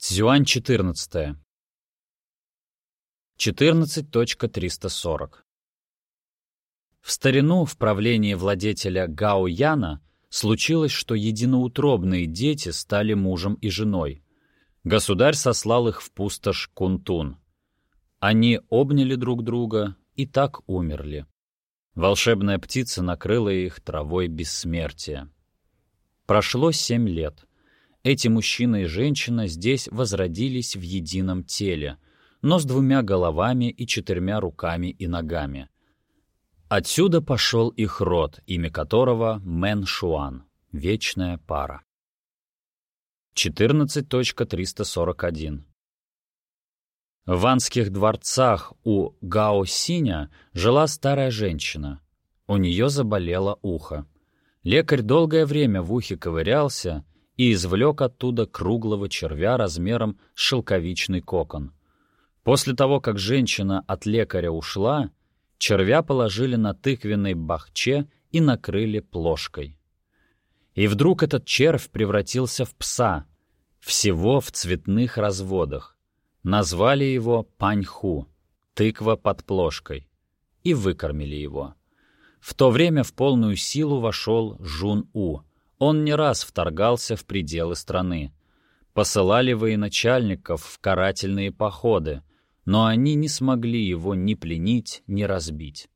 Цзюань 14. 14.340. В старину в правлении владетеля Гао Яна случилось, что единоутробные дети стали мужем и женой. Государь сослал их в пустошь Кунтун. Они обняли друг друга и так умерли. Волшебная птица накрыла их травой бессмертия. Прошло семь лет. Эти мужчина и женщина здесь возродились в едином теле, но с двумя головами и четырьмя руками и ногами. Отсюда пошел их род, имя которого Мэн Шуан, вечная пара. 14.341 В ванских дворцах у Гао Синя жила старая женщина. У нее заболело ухо. Лекарь долгое время в ухе ковырялся и извлек оттуда круглого червя размером с шелковичный кокон. После того, как женщина от лекаря ушла, червя положили на тыквенной бахче и накрыли плошкой. И вдруг этот червь превратился в пса, всего в цветных разводах. Назвали его Паньху, тыква под плошкой, и выкормили его. В то время в полную силу вошел Жун-У. Он не раз вторгался в пределы страны. Посылали военачальников в карательные походы, но они не смогли его ни пленить, ни разбить.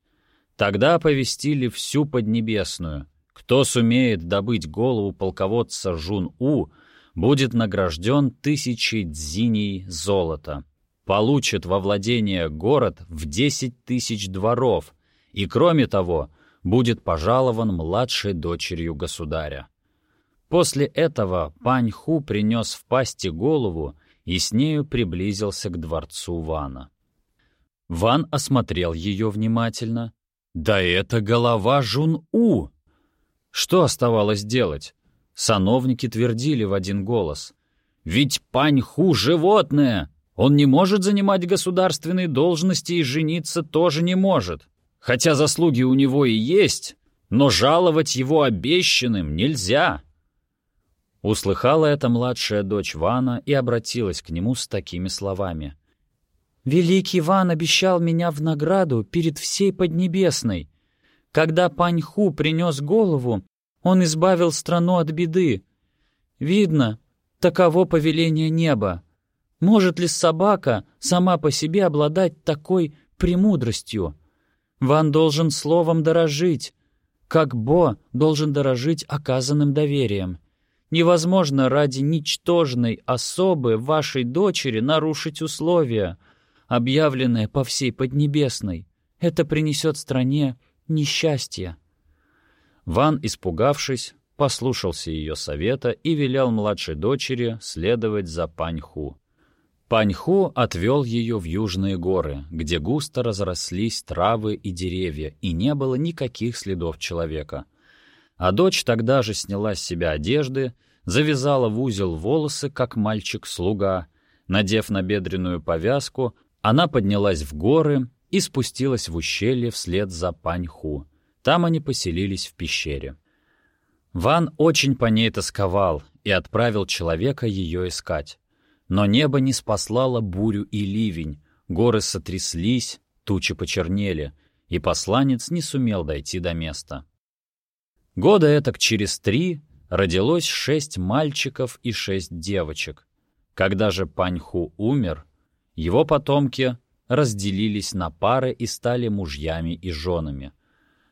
Тогда оповестили всю Поднебесную. Кто сумеет добыть голову полководца Жун-У, будет награжден тысячей дзиней золота, получит во владение город в десять тысяч дворов и, кроме того, будет пожалован младшей дочерью государя. После этого Пань Ху принес в пасти голову и с нею приблизился к дворцу Вана. Ван осмотрел ее внимательно. «Да это голова Жун-У!» Что оставалось делать? Сановники твердили в один голос. «Ведь Пань Ху — животное! Он не может занимать государственные должности и жениться тоже не может. Хотя заслуги у него и есть, но жаловать его обещанным нельзя. Услыхала это младшая дочь Вана и обратилась к нему с такими словами. «Великий Ван обещал меня в награду перед всей Поднебесной. Когда Паньху принес голову, он избавил страну от беды. Видно, таково повеление неба. Может ли собака сама по себе обладать такой премудростью?» Ван должен словом дорожить, как Бо должен дорожить оказанным доверием. Невозможно ради ничтожной особы вашей дочери нарушить условия, объявленные по всей Поднебесной. Это принесет стране несчастье. Ван, испугавшись, послушался ее совета и велел младшей дочери следовать за Паньху. Паньху отвел ее в южные горы, где густо разрослись травы и деревья, и не было никаких следов человека. А дочь тогда же сняла с себя одежды, завязала в узел волосы, как мальчик-слуга. Надев набедренную повязку, она поднялась в горы и спустилась в ущелье вслед за Паньху. Там они поселились в пещере. Ван очень по ней тосковал и отправил человека ее искать. Но небо не спаслало бурю и ливень, горы сотряслись, тучи почернели, и посланец не сумел дойти до места. Года этак через три родилось шесть мальчиков и шесть девочек. Когда же Паньху умер, его потомки разделились на пары и стали мужьями и женами.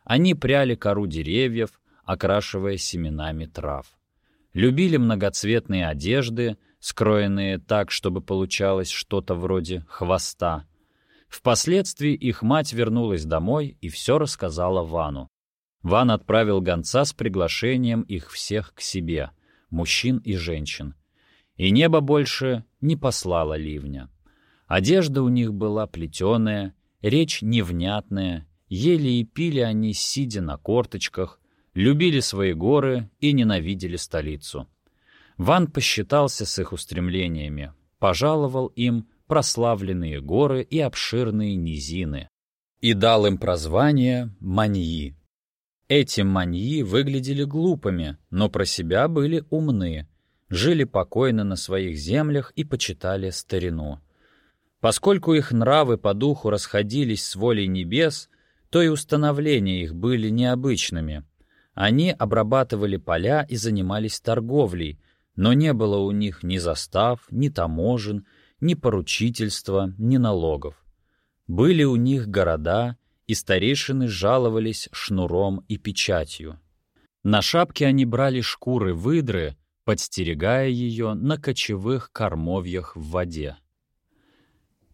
Они пряли кору деревьев, окрашивая семенами трав. Любили многоцветные одежды — скроенные так, чтобы получалось что-то вроде хвоста. Впоследствии их мать вернулась домой и все рассказала Вану. Ван отправил гонца с приглашением их всех к себе, мужчин и женщин. И небо больше не послало ливня. Одежда у них была плетеная, речь невнятная, ели и пили они, сидя на корточках, любили свои горы и ненавидели столицу. Ван посчитался с их устремлениями, пожаловал им прославленные горы и обширные низины и дал им прозвание Маньи. Эти Маньи выглядели глупыми, но про себя были умны. жили покойно на своих землях и почитали старину. Поскольку их нравы по духу расходились с волей небес, то и установления их были необычными. Они обрабатывали поля и занимались торговлей, но не было у них ни застав, ни таможен, ни поручительства, ни налогов. Были у них города, и старейшины жаловались шнуром и печатью. На шапке они брали шкуры выдры, подстерегая ее на кочевых кормовьях в воде.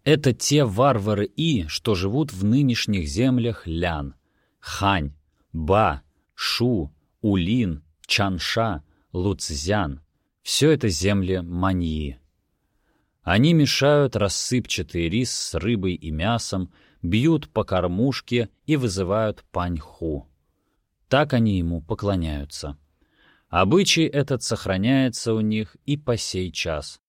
Это те варвары И, что живут в нынешних землях Лян, Хань, Ба, Шу, Улин, Чанша, Луцзян. Все это земли Маньи. Они мешают рассыпчатый рис с рыбой и мясом, бьют по кормушке и вызывают паньху. Так они ему поклоняются. Обычай этот сохраняется у них и по сей час.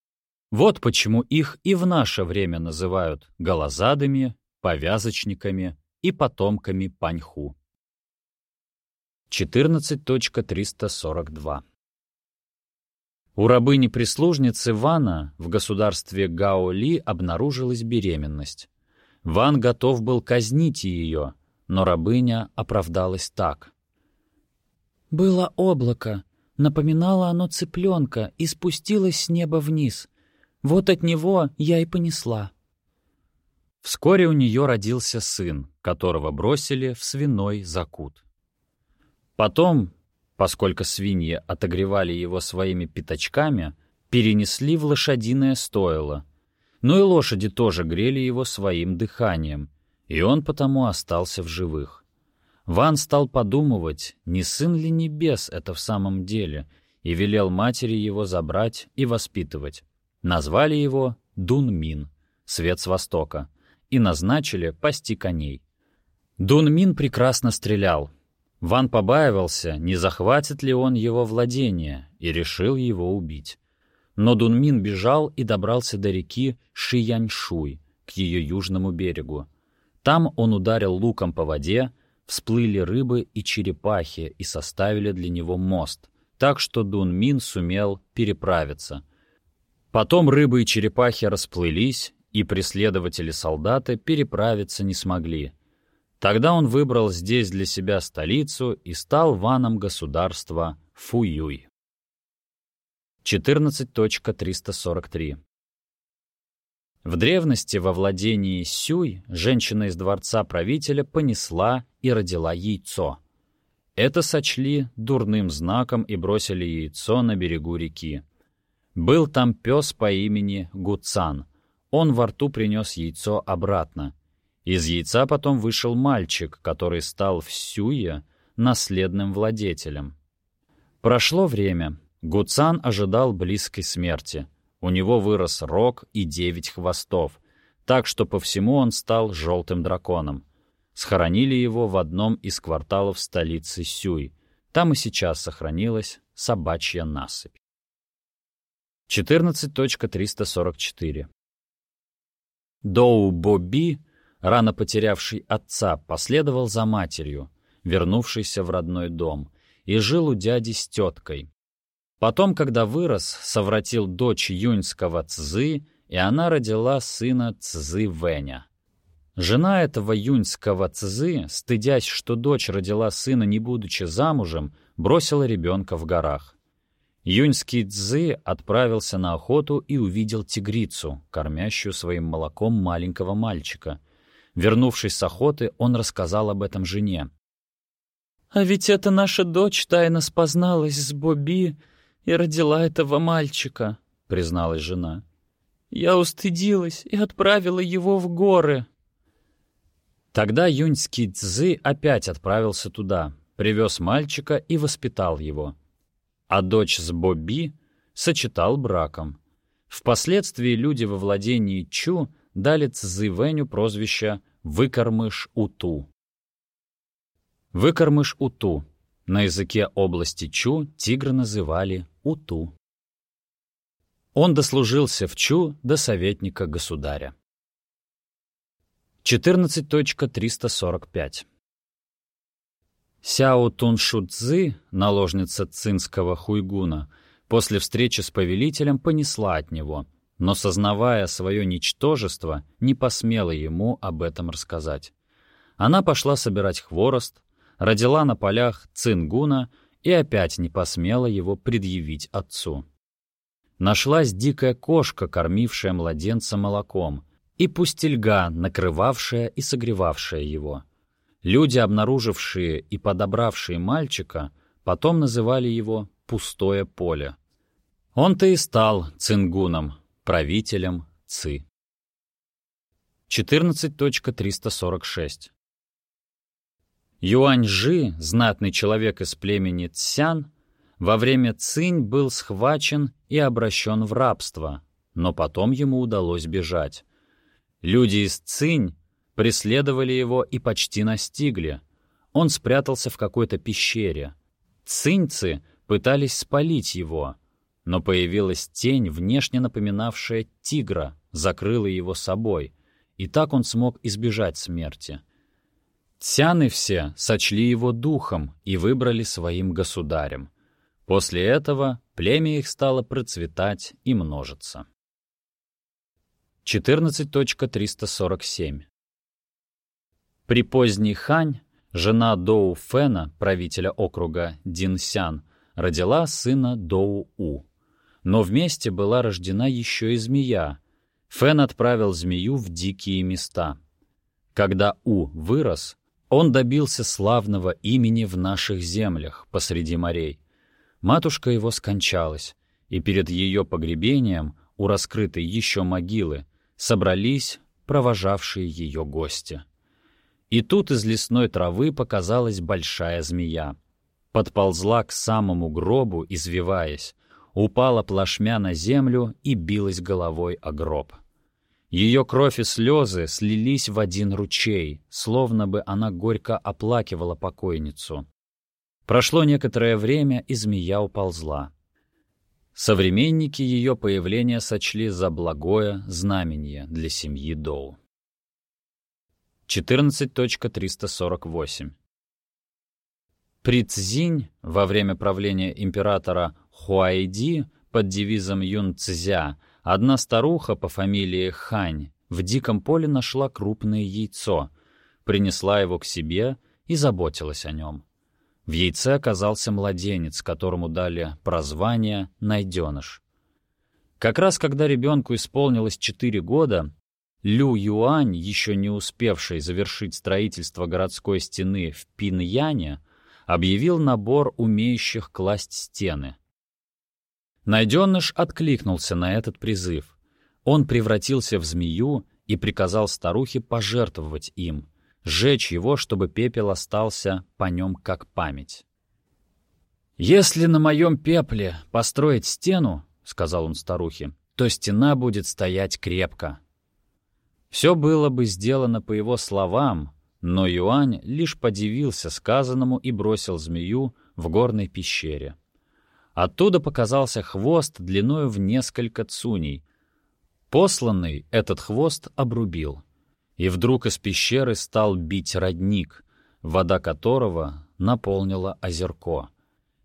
Вот почему их и в наше время называют голозадами, повязочниками и потомками паньху. 14.342 У рабыни-прислужницы Вана в государстве Гаоли обнаружилась беременность. Ван готов был казнить ее, но рабыня оправдалась так. «Было облако, напоминало оно цыпленка и спустилось с неба вниз. Вот от него я и понесла». Вскоре у нее родился сын, которого бросили в свиной закут. Потом, поскольку свиньи отогревали его своими пятачками, перенесли в лошадиное стойло. Но и лошади тоже грели его своим дыханием, и он потому остался в живых. Ван стал подумывать, не сын ли небес это в самом деле, и велел матери его забрать и воспитывать. Назвали его Дун Мин, свет с востока, и назначили пасти коней. Дун Мин прекрасно стрелял. Ван побаивался, не захватит ли он его владение, и решил его убить. Но Дун Мин бежал и добрался до реки Шияньшуй, к ее южному берегу. Там он ударил луком по воде, всплыли рыбы и черепахи и составили для него мост, так что Дун Мин сумел переправиться. Потом рыбы и черепахи расплылись, и преследователи-солдаты переправиться не смогли. Тогда он выбрал здесь для себя столицу и стал ваном государства Фуюй. 14.343 в древности во владении Сюй женщина из дворца правителя понесла и родила яйцо. Это сочли дурным знаком и бросили яйцо на берегу реки. Был там пес по имени Гуцан. Он во рту принес яйцо обратно. Из яйца потом вышел мальчик, который стал в Сюе наследным владетелем. Прошло время. Гуцан ожидал близкой смерти — у него вырос рог и девять хвостов, так что по всему он стал желтым драконом. Схоронили его в одном из кварталов столицы Сюй. Там и сейчас сохранилась собачья насыпь. 14.344 Доу Боби, рано потерявший отца, последовал за матерью, вернувшейся в родной дом, и жил у дяди с теткой, Потом, когда вырос, совратил дочь юньского Цзы, и она родила сына Цзы Вэня. Жена этого юньского Цзы, стыдясь, что дочь родила сына, не будучи замужем, бросила ребенка в горах. Юньский Цзы отправился на охоту и увидел тигрицу, кормящую своим молоком маленького мальчика. Вернувшись с охоты, он рассказал об этом жене. «А ведь эта наша дочь тайно спозналась с Боби, и родила этого мальчика», — призналась жена. «Я устыдилась и отправила его в горы». Тогда юньский Цзы опять отправился туда, привез мальчика и воспитал его. А дочь с Бобби сочетал браком. Впоследствии люди во владении Чу дали Цзы Вэню прозвище «Выкормыш Уту». Выкормыш Уту. На языке области Чу тигра называли Уту. Он дослужился в Чу до советника государя. 14.345 Сяо Туншу Цзы, наложница цинского хуйгуна, после встречи с повелителем понесла от него, но, сознавая свое ничтожество, не посмела ему об этом рассказать. Она пошла собирать хворост, родила на полях цингуна и опять не посмела его предъявить отцу. Нашлась дикая кошка, кормившая младенца молоком, и пустельга, накрывавшая и согревавшая его. Люди, обнаружившие и подобравшие мальчика, потом называли его «пустое поле». Он-то и стал цингуном, правителем Ци. 14.346 Юань-Жи, знатный человек из племени Цян, во время Цинь был схвачен и обращен в рабство, но потом ему удалось бежать. Люди из Цинь преследовали его и почти настигли. Он спрятался в какой-то пещере. Циньцы пытались спалить его, но появилась тень, внешне напоминавшая тигра, закрыла его собой, и так он смог избежать смерти. Тяны все сочли его духом и выбрали своим государем. После этого племя их стало процветать и множиться. 14.347 При поздней Хань жена Доу Фэна, правителя округа Динсян, родила сына Доу У. Но вместе была рождена еще и змея. Фэн отправил змею в дикие места. Когда У вырос, он добился славного имени в наших землях, посреди морей. Матушка его скончалась, и перед ее погребением у раскрытой еще могилы собрались провожавшие ее гости. И тут из лесной травы показалась большая змея. Подползла к самому гробу, извиваясь, упала плашмя на землю и билась головой о гроб. Ее кровь и слезы слились в один ручей, словно бы она горько оплакивала покойницу. Прошло некоторое время, и змея уползла. Современники ее появления сочли за благое знамение для семьи Доу. 14.348 При Цзинь во время правления императора Хуайди под девизом Юн Цзя Одна старуха по фамилии Хань в диком поле нашла крупное яйцо, принесла его к себе и заботилась о нем. В яйце оказался младенец, которому дали прозвание «найденыш». Как раз когда ребенку исполнилось 4 года, Лю Юань, еще не успевший завершить строительство городской стены в Пиньяне, объявил набор умеющих класть стены — Найденыш откликнулся на этот призыв. Он превратился в змею и приказал старухе пожертвовать им, сжечь его, чтобы пепел остался по нем как память. «Если на моем пепле построить стену, — сказал он старухе, — то стена будет стоять крепко». Все было бы сделано по его словам, но Юань лишь подивился сказанному и бросил змею в горной пещере. Оттуда показался хвост длиною в несколько цуней. Посланный этот хвост обрубил. И вдруг из пещеры стал бить родник, вода которого наполнила озерко.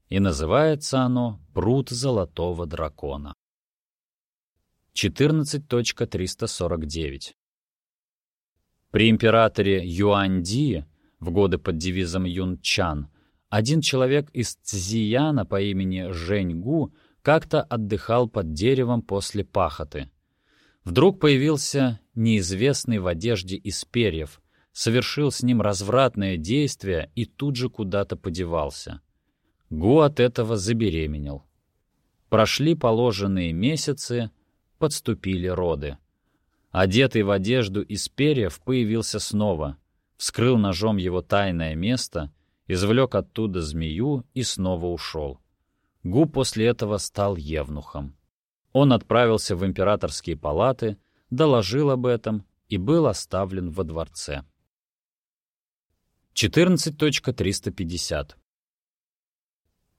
И называется оно «Пруд золотого дракона». 14.349 При императоре Юаньди в годы под девизом Юнчан один человек из Цзияна по имени Жень Гу как-то отдыхал под деревом после пахоты. Вдруг появился неизвестный в одежде из перьев, совершил с ним развратное действие и тут же куда-то подевался. Гу от этого забеременел. Прошли положенные месяцы, подступили роды. Одетый в одежду из перьев появился снова, вскрыл ножом его тайное место — извлек оттуда змею и снова ушел. Гу после этого стал евнухом. Он отправился в императорские палаты, доложил об этом и был оставлен во дворце. 14.350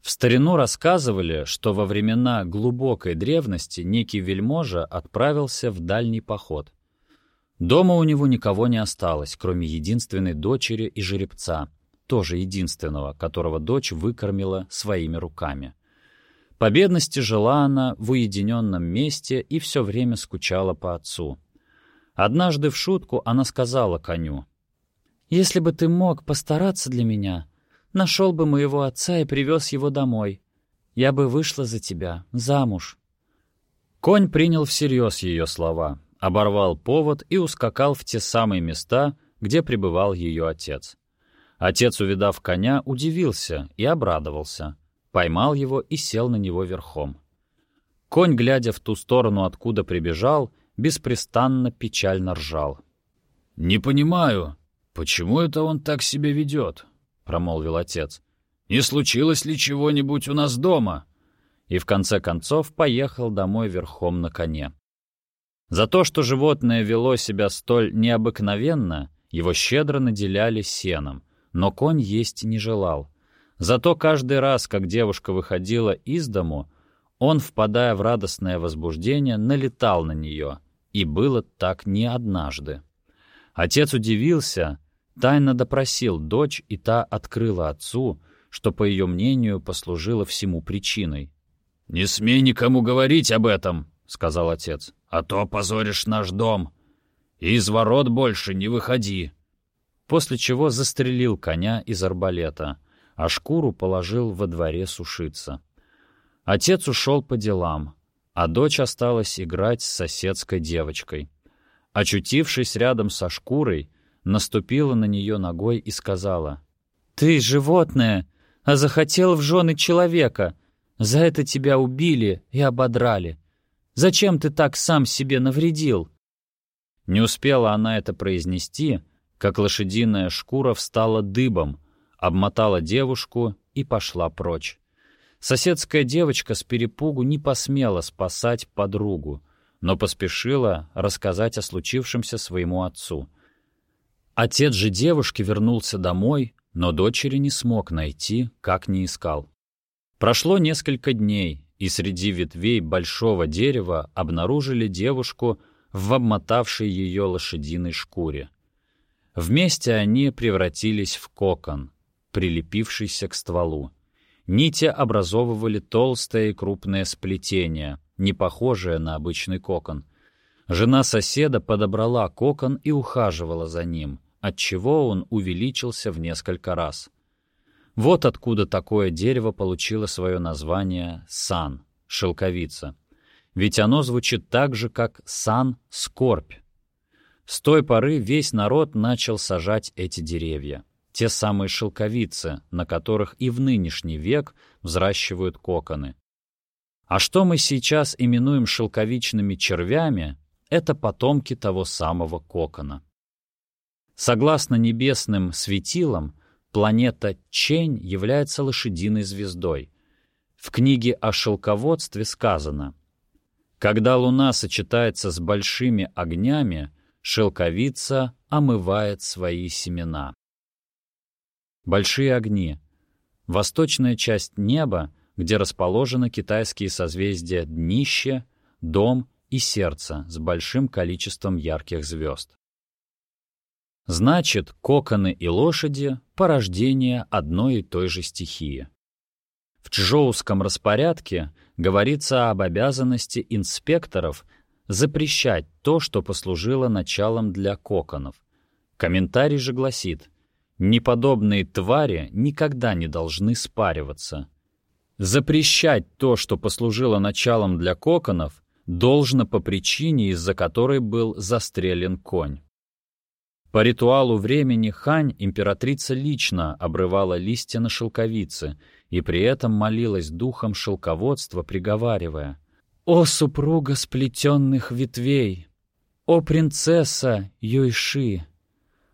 В старину рассказывали, что во времена глубокой древности некий вельможа отправился в дальний поход. Дома у него никого не осталось, кроме единственной дочери и жеребца — тоже единственного, которого дочь выкормила своими руками. По бедности жила она в уединенном месте и все время скучала по отцу. Однажды в шутку она сказала коню, «Если бы ты мог постараться для меня, нашел бы моего отца и привез его домой. Я бы вышла за тебя, замуж». Конь принял всерьез ее слова, оборвал повод и ускакал в те самые места, где пребывал ее отец. Отец, увидав коня, удивился и обрадовался, поймал его и сел на него верхом. Конь, глядя в ту сторону, откуда прибежал, беспрестанно печально ржал. «Не понимаю, почему это он так себя ведет?» — промолвил отец. «Не случилось ли чего-нибудь у нас дома?» И в конце концов поехал домой верхом на коне. За то, что животное вело себя столь необыкновенно, его щедро наделяли сеном, но конь есть не желал. Зато каждый раз, как девушка выходила из дому, он, впадая в радостное возбуждение, налетал на нее, и было так не однажды. Отец удивился, тайно допросил дочь, и та открыла отцу, что, по ее мнению, послужило всему причиной. «Не смей никому говорить об этом», — сказал отец а то опозоришь наш дом. И из ворот больше не выходи». После чего застрелил коня из арбалета, а шкуру положил во дворе сушиться. Отец ушел по делам, а дочь осталась играть с соседской девочкой. Очутившись рядом со шкурой, наступила на нее ногой и сказала, «Ты животное, а захотел в жены человека. За это тебя убили и ободрали. Зачем ты так сам себе навредил?» Не успела она это произнести, как лошадиная шкура встала дыбом, обмотала девушку и пошла прочь. Соседская девочка с перепугу не посмела спасать подругу, но поспешила рассказать о случившемся своему отцу. Отец же девушки вернулся домой, но дочери не смог найти, как не искал. Прошло несколько дней, и среди ветвей большого дерева обнаружили девушку в обмотавшей ее лошадиной шкуре. Вместе они превратились в кокон, прилепившийся к стволу. Нити образовывали толстое и крупное сплетение, не похожее на обычный кокон. Жена соседа подобрала кокон и ухаживала за ним, отчего он увеличился в несколько раз. Вот откуда такое дерево получило свое название сан, шелковица. Ведь оно звучит так же, как сан, скорбь. С той поры весь народ начал сажать эти деревья. Те самые шелковицы, на которых и в нынешний век взращивают коконы. А что мы сейчас именуем шелковичными червями, это потомки того самого кокона. Согласно небесным светилам, Планета Чень является лошадиной звездой. В книге о шелководстве сказано «Когда луна сочетается с большими огнями, шелковица омывает свои семена». Большие огни — восточная часть неба, где расположены китайские созвездия Днище, Дом и Сердце с большим количеством ярких звезд. Значит, коконы и лошади — порождение одной и той же стихии. В чжоуском распорядке говорится об обязанности инспекторов запрещать то, что послужило началом для коконов. Комментарий же гласит, неподобные твари никогда не должны спариваться. Запрещать то, что послужило началом для коконов, должно по причине, из-за которой был застрелен конь. По ритуалу времени Хань императрица лично обрывала листья на шелковице и при этом молилась духом шелководства, приговаривая «О супруга сплетенных ветвей! О принцесса Юйши!»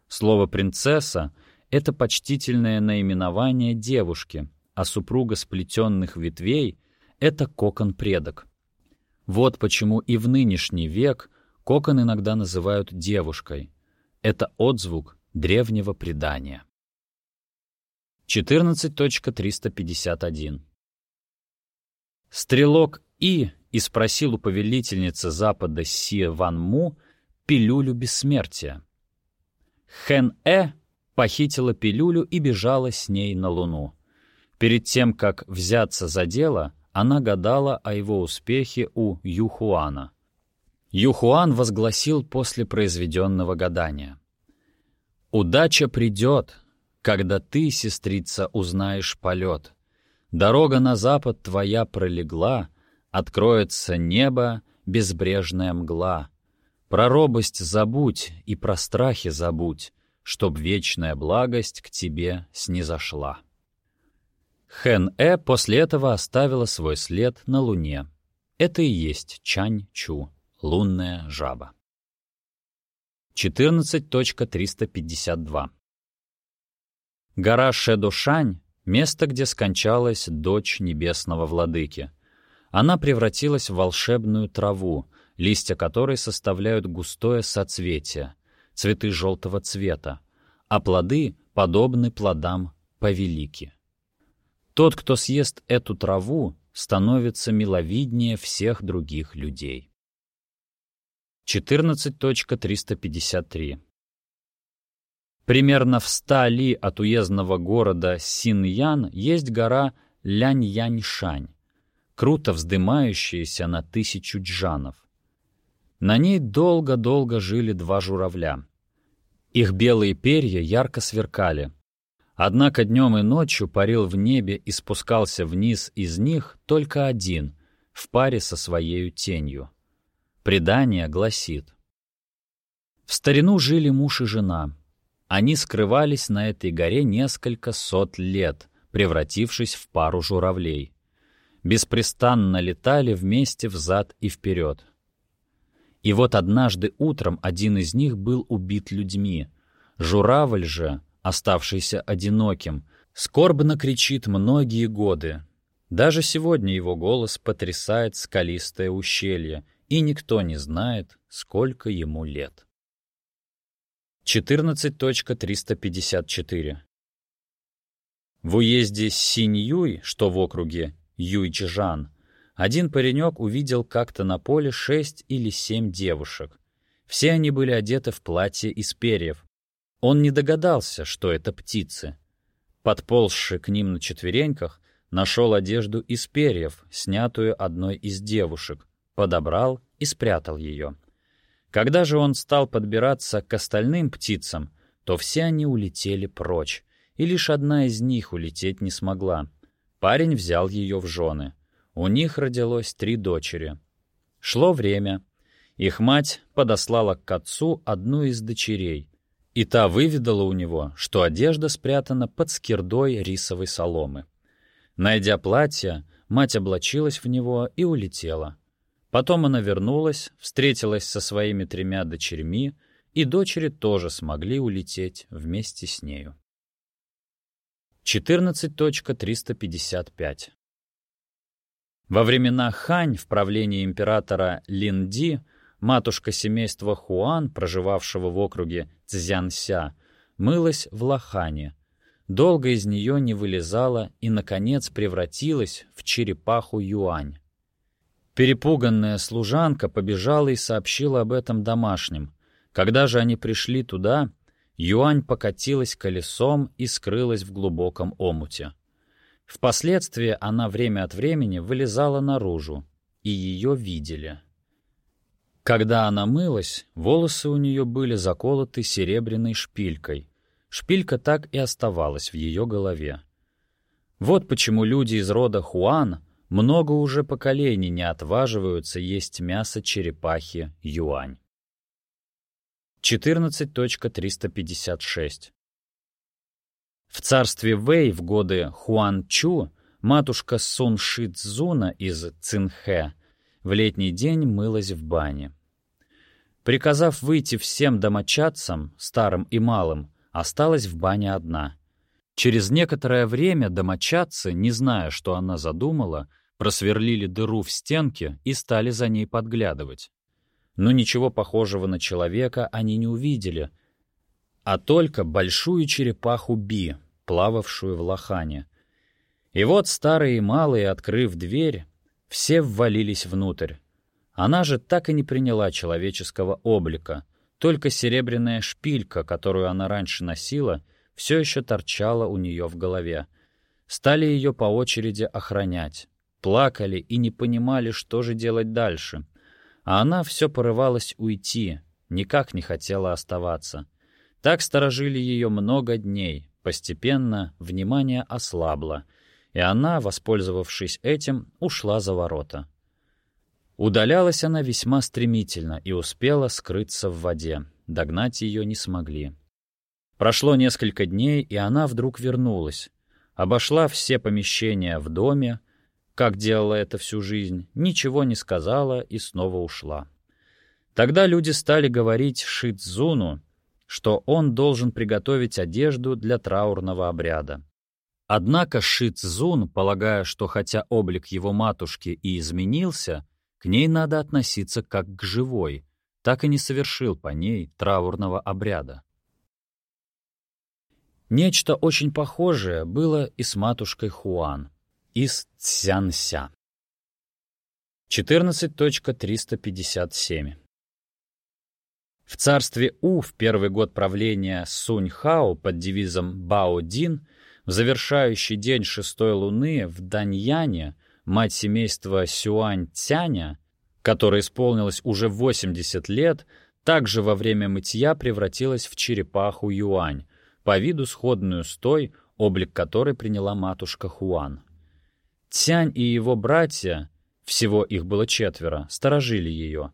Слово «принцесса» — это почтительное наименование девушки, а супруга сплетенных ветвей — это кокон-предок. Вот почему и в нынешний век кокон иногда называют девушкой — это отзвук древнего предания. 14.351 Стрелок И и спросил у повелительницы Запада Си Ван Му пилюлю бессмертия. Хэн-Э похитила пилюлю и бежала с ней на Луну. Перед тем, как взяться за дело, она гадала о его успехе у Юхуана. Юхуан возгласил после произведенного гадания. «Удача придет, когда ты, сестрица, узнаешь полет. Дорога на запад твоя пролегла, откроется небо, безбрежная мгла. Про робость забудь и про страхи забудь, чтоб вечная благость к тебе снизошла. Хэн-э после этого оставила свой след на Луне. Это и есть Чань-Чу, лунная жаба. 14.352 Гора Шэдушань — место, где скончалась дочь небесного владыки. Она превратилась в волшебную траву, листья которой составляют густое соцветие, цветы желтого цвета, а плоды подобны плодам повелики. Тот, кто съест эту траву, становится миловиднее всех других людей. 14.353 Примерно в ста ли от уездного города Синьян есть гора Лянь-Янь-Шань, круто вздымающаяся на тысячу джанов. На ней долго-долго жили два журавля. Их белые перья ярко сверкали. Однако днем и ночью парил в небе и спускался вниз из них только один, в паре со своей тенью. Предание гласит. В старину жили муж и жена. Они скрывались на этой горе несколько сот лет, превратившись в пару журавлей. Беспрестанно летали вместе взад и вперед. И вот однажды утром один из них был убит людьми. Журавль же, оставшийся одиноким, скорбно кричит многие годы. Даже сегодня его голос потрясает скалистое ущелье, и никто не знает, сколько ему лет. 14.354 В уезде Синьюй, что в округе Юйчжан, один паренек увидел как-то на поле шесть или семь девушек. Все они были одеты в платье из перьев. Он не догадался, что это птицы. Подползший к ним на четвереньках, нашел одежду из перьев, снятую одной из девушек, подобрал и спрятал ее. Когда же он стал подбираться к остальным птицам, то все они улетели прочь, и лишь одна из них улететь не смогла. Парень взял ее в жены. У них родилось три дочери. Шло время. Их мать подослала к отцу одну из дочерей, и та выведала у него, что одежда спрятана под скирдой рисовой соломы. Найдя платье, мать облачилась в него и улетела. Потом она вернулась, встретилась со своими тремя дочерьми, и дочери тоже смогли улететь вместе с нею. 14.355 во времена Хань в правлении императора Линди матушка семейства Хуан, проживавшего в округе Цзянся, мылась в лохане. Долго из нее не вылезала и, наконец, превратилась в черепаху Юань. Перепуганная служанка побежала и сообщила об этом домашним. Когда же они пришли туда, Юань покатилась колесом и скрылась в глубоком омуте. Впоследствии она время от времени вылезала наружу, и ее видели. Когда она мылась, волосы у нее были заколоты серебряной шпилькой. Шпилька так и оставалась в ее голове. Вот почему люди из рода Хуан много уже поколений не отваживаются есть мясо черепахи юань. 14.356 в царстве Вэй в годы Хуан Чу матушка Сун Ши Цзуна из Цинхэ в летний день мылась в бане. Приказав выйти всем домочадцам, старым и малым, осталась в бане одна. Через некоторое время домочадцы, не зная, что она задумала, просверлили дыру в стенке и стали за ней подглядывать. Но ничего похожего на человека они не увидели, а только большую черепаху Би, плававшую в лохане. И вот старые и малые, открыв дверь, все ввалились внутрь. Она же так и не приняла человеческого облика, только серебряная шпилька, которую она раньше носила, все еще торчала у нее в голове. Стали ее по очереди охранять. плакали и не понимали, что же делать дальше. А она все порывалась уйти, никак не хотела оставаться. Так сторожили ее много дней. Постепенно внимание ослабло, и она, воспользовавшись этим, ушла за ворота. Удалялась она весьма стремительно и успела скрыться в воде. Догнать ее не смогли. Прошло несколько дней, и она вдруг вернулась. Обошла все помещения в доме, как делала это всю жизнь, ничего не сказала и снова ушла. Тогда люди стали говорить Шидзуну, что он должен приготовить одежду для траурного обряда. Однако Шидзун, полагая, что хотя облик его матушки и изменился, к ней надо относиться как к живой, так и не совершил по ней траурного обряда. Нечто очень похожее было и с матушкой Хуан из Цянся. 14.357 В царстве У в первый год правления Сунь-Хао под девизом Бао-Дин в завершающий день шестой луны в Даньяне мать семейства Сюань-Цяня, которой исполнилось уже 80 лет, также во время мытья превратилась в черепаху Юань, по виду сходную с той, облик которой приняла матушка Хуан. Тянь и его братья, всего их было четверо, сторожили ее.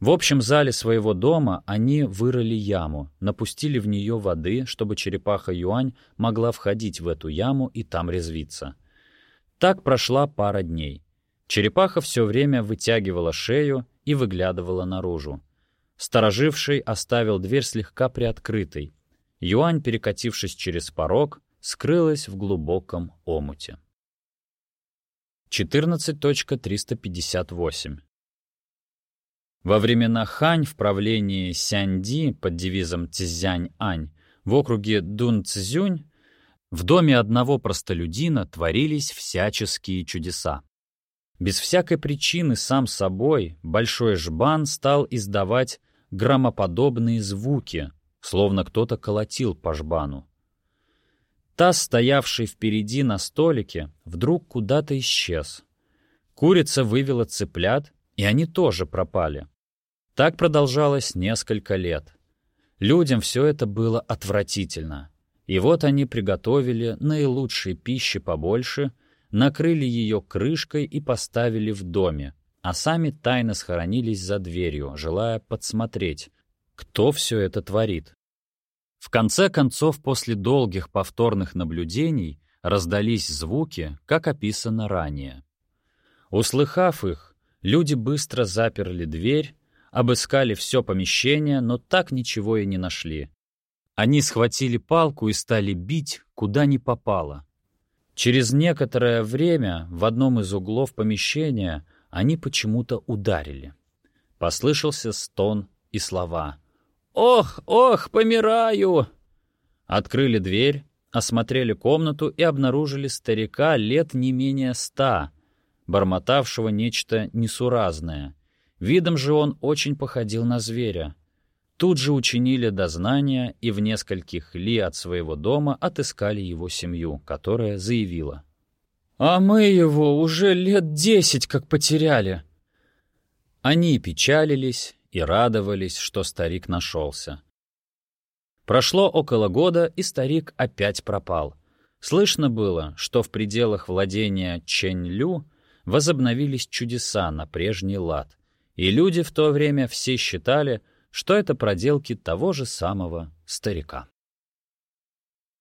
В общем зале своего дома они вырыли яму, напустили в нее воды, чтобы черепаха Юань могла входить в эту яму и там резвиться. Так прошла пара дней. Черепаха все время вытягивала шею и выглядывала наружу. Стороживший оставил дверь слегка приоткрытой, Юань, перекатившись через порог, скрылась в глубоком омуте. 14.358 Во времена Хань в правлении Сяньди под девизом Цзянь-Ань в округе Дун-Цзюнь в доме одного простолюдина творились всяческие чудеса. Без всякой причины сам собой большой жбан стал издавать громоподобные звуки, словно кто-то колотил по жбану. Таз, стоявший впереди на столике, вдруг куда-то исчез. Курица вывела цыплят, и они тоже пропали. Так продолжалось несколько лет. Людям все это было отвратительно. И вот они приготовили наилучшей пищи побольше, накрыли ее крышкой и поставили в доме, а сами тайно схоронились за дверью, желая подсмотреть, кто все это творит. В конце концов, после долгих повторных наблюдений, раздались звуки, как описано ранее. Услыхав их, люди быстро заперли дверь, обыскали все помещение, но так ничего и не нашли. Они схватили палку и стали бить, куда ни попало. Через некоторое время в одном из углов помещения они почему-то ударили. Послышался стон и слова «Ох, ох, помираю!» Открыли дверь, осмотрели комнату и обнаружили старика лет не менее ста, бормотавшего нечто несуразное. Видом же он очень походил на зверя. Тут же учинили дознание и в нескольких ли от своего дома отыскали его семью, которая заявила. «А мы его уже лет десять как потеряли!» Они печалились и радовались, что старик нашелся. Прошло около года, и старик опять пропал. Слышно было, что в пределах владения Чэнь-Лю возобновились чудеса на прежний лад, и люди в то время все считали, что это проделки того же самого старика.